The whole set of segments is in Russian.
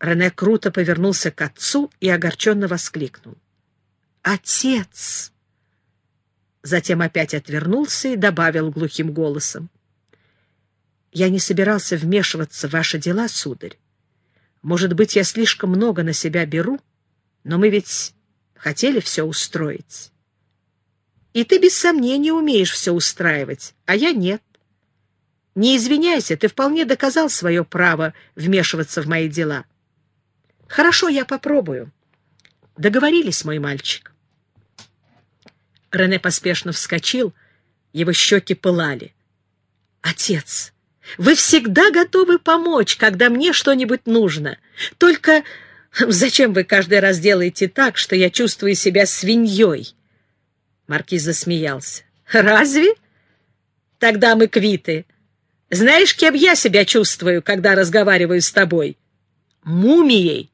Рене круто повернулся к отцу и огорченно воскликнул. «Отец!» Затем опять отвернулся и добавил глухим голосом. «Я не собирался вмешиваться в ваши дела, сударь. Может быть, я слишком много на себя беру, но мы ведь хотели все устроить. И ты без сомнения умеешь все устраивать, а я нет. Не извиняйся, ты вполне доказал свое право вмешиваться в мои дела. Хорошо, я попробую. Договорились, мой мальчик. Рене поспешно вскочил, его щеки пылали. «Отец, вы всегда готовы помочь, когда мне что-нибудь нужно. Только зачем вы каждый раз делаете так, что я чувствую себя свиньей?» Маркиз засмеялся. «Разве? Тогда мы квиты. Знаешь, кем я себя чувствую, когда разговариваю с тобой? Мумией!»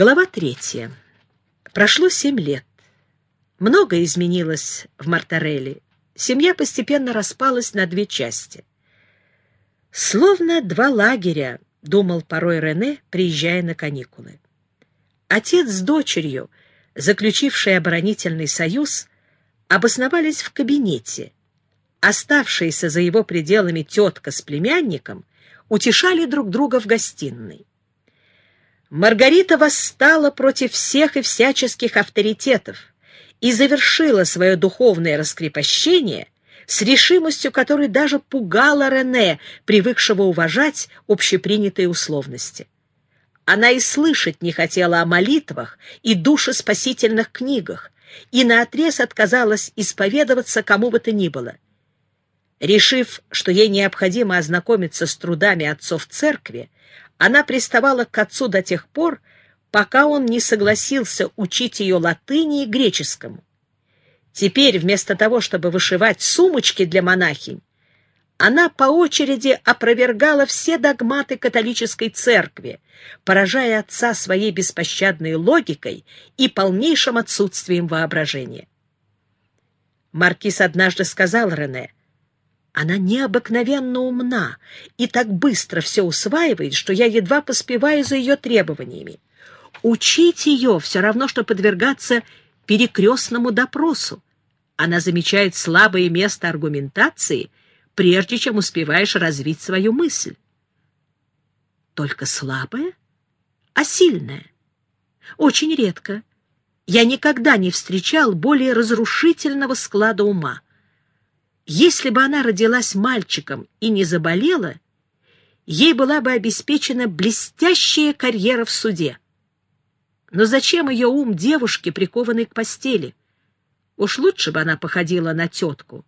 Глава третья. Прошло семь лет. Многое изменилось в Мартарелли. Семья постепенно распалась на две части. «Словно два лагеря», — думал порой Рене, приезжая на каникулы. Отец с дочерью, заключившие оборонительный союз, обосновались в кабинете. Оставшиеся за его пределами тетка с племянником утешали друг друга в гостиной. Маргарита восстала против всех и всяческих авторитетов и завершила свое духовное раскрепощение с решимостью, которой даже пугала Рене, привыкшего уважать общепринятые условности. Она и слышать не хотела о молитвах и душеспасительных книгах, и наотрез отказалась исповедоваться кому бы то ни было. Решив, что ей необходимо ознакомиться с трудами отцов церкви, она приставала к отцу до тех пор, пока он не согласился учить ее латыни и греческому. Теперь, вместо того, чтобы вышивать сумочки для монахинь, она по очереди опровергала все догматы католической церкви, поражая отца своей беспощадной логикой и полнейшим отсутствием воображения. Маркиз однажды сказал Рене, она необыкновенно умна и так быстро все усваивает, что я едва поспеваю за ее требованиями. Учить ее все равно, что подвергаться перекрестному допросу. Она замечает слабое место аргументации, прежде чем успеваешь развить свою мысль. Только слабое, а сильное. Очень редко. Я никогда не встречал более разрушительного склада ума. Если бы она родилась мальчиком и не заболела, ей была бы обеспечена блестящая карьера в суде. Но зачем ее ум девушке, прикованной к постели? Уж лучше бы она походила на тетку.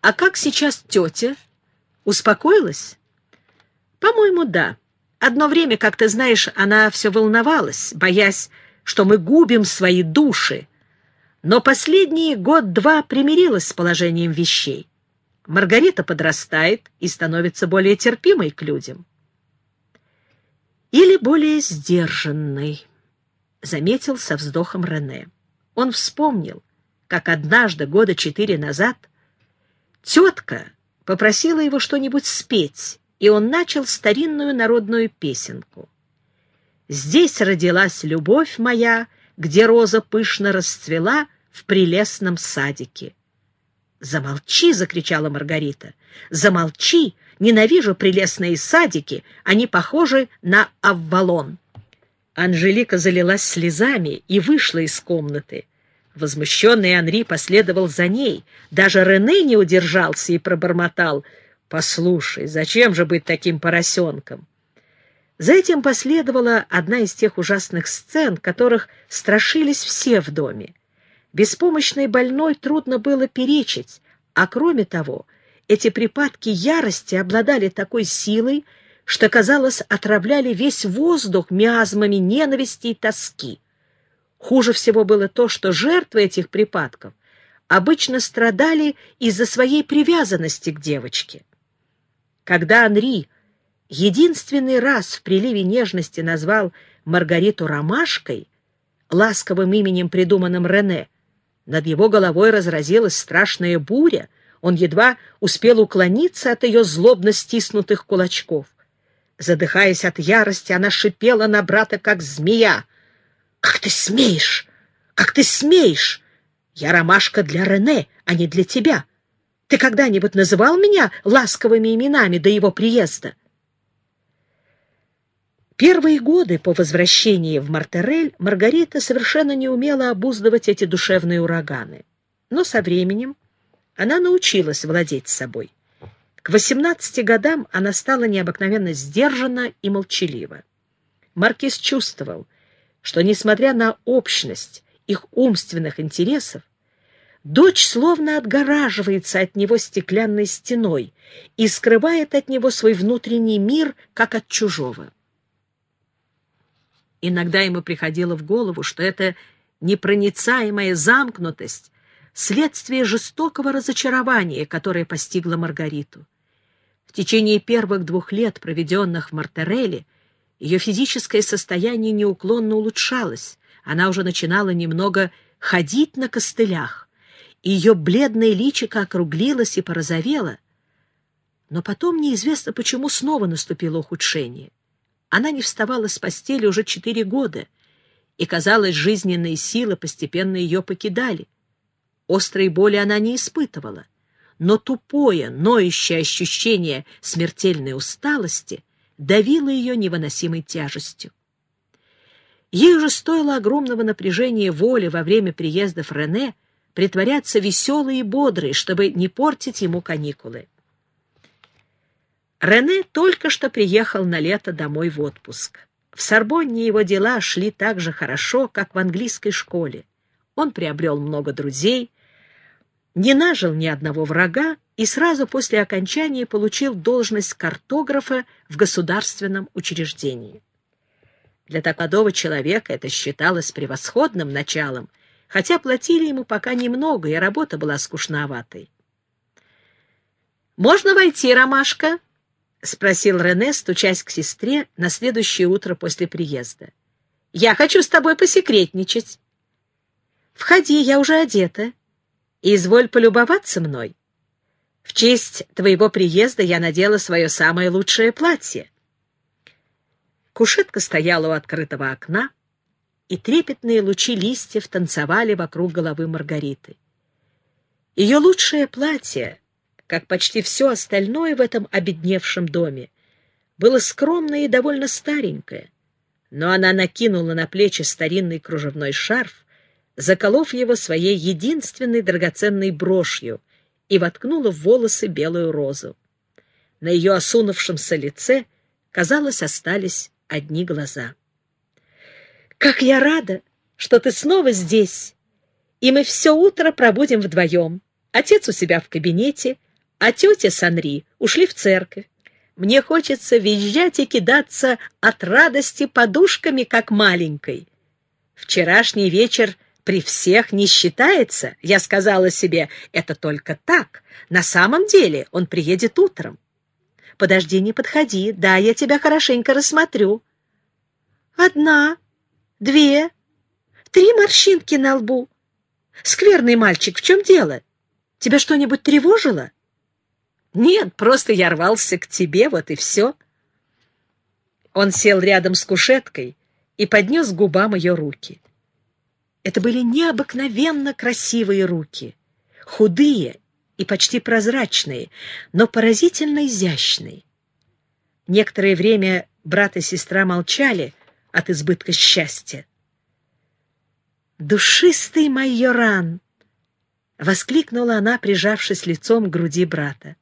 А как сейчас тетя? Успокоилась? По-моему, да. Одно время, как ты знаешь, она все волновалась, боясь, что мы губим свои души, но последний год-два примирилась с положением вещей. Маргарита подрастает и становится более терпимой к людям. Или более сдержанной, заметил со вздохом Рене. Он вспомнил, как однажды, года четыре назад, тетка попросила его что-нибудь спеть, и он начал старинную народную песенку. «Здесь родилась любовь моя», где роза пышно расцвела в прелестном садике. «Замолчи!» — закричала Маргарита. «Замолчи! Ненавижу прелестные садики, они похожи на Аввалон». Анжелика залилась слезами и вышла из комнаты. Возмущенный Анри последовал за ней. Даже Рене не удержался и пробормотал. «Послушай, зачем же быть таким поросенком? За этим последовала одна из тех ужасных сцен, которых страшились все в доме. Беспомощной больной трудно было перечить, а кроме того, эти припадки ярости обладали такой силой, что, казалось, отравляли весь воздух миазмами ненависти и тоски. Хуже всего было то, что жертвы этих припадков обычно страдали из-за своей привязанности к девочке. Когда Анри единственный раз в приливе нежности назвал Маргариту Ромашкой, ласковым именем, придуманным Рене, над его головой разразилась страшная буря, Он едва успел уклониться от ее злобно стиснутых кулачков. Задыхаясь от ярости, она шипела на брата, как змея. «Как ты смеешь? Как ты смеешь? Я ромашка для Рене, а не для тебя. Ты когда-нибудь называл меня ласковыми именами до его приезда?» Первые годы по возвращении в Мартерель Маргарита совершенно не умела обуздывать эти душевные ураганы. Но со временем она научилась владеть собой. К 18 годам она стала необыкновенно сдержана и молчалива. Маркиз чувствовал, что, несмотря на общность их умственных интересов, дочь словно отгораживается от него стеклянной стеной и скрывает от него свой внутренний мир, как от чужого. Иногда ему приходило в голову, что эта непроницаемая замкнутость — следствие жестокого разочарования, которое постигло Маргариту. В течение первых двух лет, проведенных в Мартереле, ее физическое состояние неуклонно улучшалось, она уже начинала немного ходить на костылях, ее бледное личико округлилось и порозовело. Но потом неизвестно, почему снова наступило ухудшение. Она не вставала с постели уже четыре года, и, казалось, жизненные силы постепенно ее покидали. Острой боли она не испытывала, но тупое, ноющее ощущение смертельной усталости давило ее невыносимой тяжестью. Ей уже стоило огромного напряжения воли во время приездов Рене притворяться веселой и бодрой, чтобы не портить ему каникулы. Рене только что приехал на лето домой в отпуск. В Сорбонне его дела шли так же хорошо, как в английской школе. Он приобрел много друзей, не нажил ни одного врага и сразу после окончания получил должность картографа в государственном учреждении. Для такого человека это считалось превосходным началом, хотя платили ему пока немного, и работа была скучноватой. «Можно войти, Ромашка?» — спросил Рене, стучась к сестре на следующее утро после приезда. — Я хочу с тобой посекретничать. — Входи, я уже одета. Изволь полюбоваться мной. В честь твоего приезда я надела свое самое лучшее платье. Кушетка стояла у открытого окна, и трепетные лучи листьев танцевали вокруг головы Маргариты. Ее лучшее платье как почти все остальное в этом обедневшем доме, было скромное и довольно старенькое, но она накинула на плечи старинный кружевной шарф, заколов его своей единственной драгоценной брошью и воткнула в волосы белую розу. На ее осунувшемся лице, казалось, остались одни глаза. «Как я рада, что ты снова здесь, и мы все утро пробудем вдвоем. Отец у себя в кабинете, а тетя с Анри ушли в церковь. Мне хочется визжать и кидаться от радости подушками, как маленькой. Вчерашний вечер при всех не считается. Я сказала себе, это только так. На самом деле он приедет утром. Подожди, не подходи. Да, я тебя хорошенько рассмотрю. Одна, две, три морщинки на лбу. Скверный мальчик, в чем дело? Тебя что-нибудь тревожило? Нет, просто я рвался к тебе, вот и все. Он сел рядом с кушеткой и поднес к губам ее руки. Это были необыкновенно красивые руки, худые и почти прозрачные, но поразительно изящные. Некоторое время брат и сестра молчали от избытка счастья. «Душистый майоран!» — воскликнула она, прижавшись лицом к груди брата.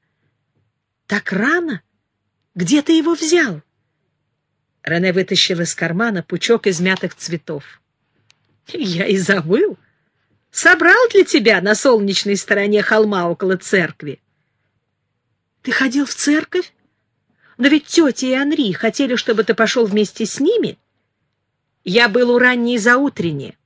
Так рано? Где ты его взял? Рене вытащил из кармана пучок измятых цветов. Я и забыл. Собрал для тебя на солнечной стороне холма около церкви. Ты ходил в церковь? Но ведь тетя и Анри хотели, чтобы ты пошел вместе с ними. Я был у ранней заутренне.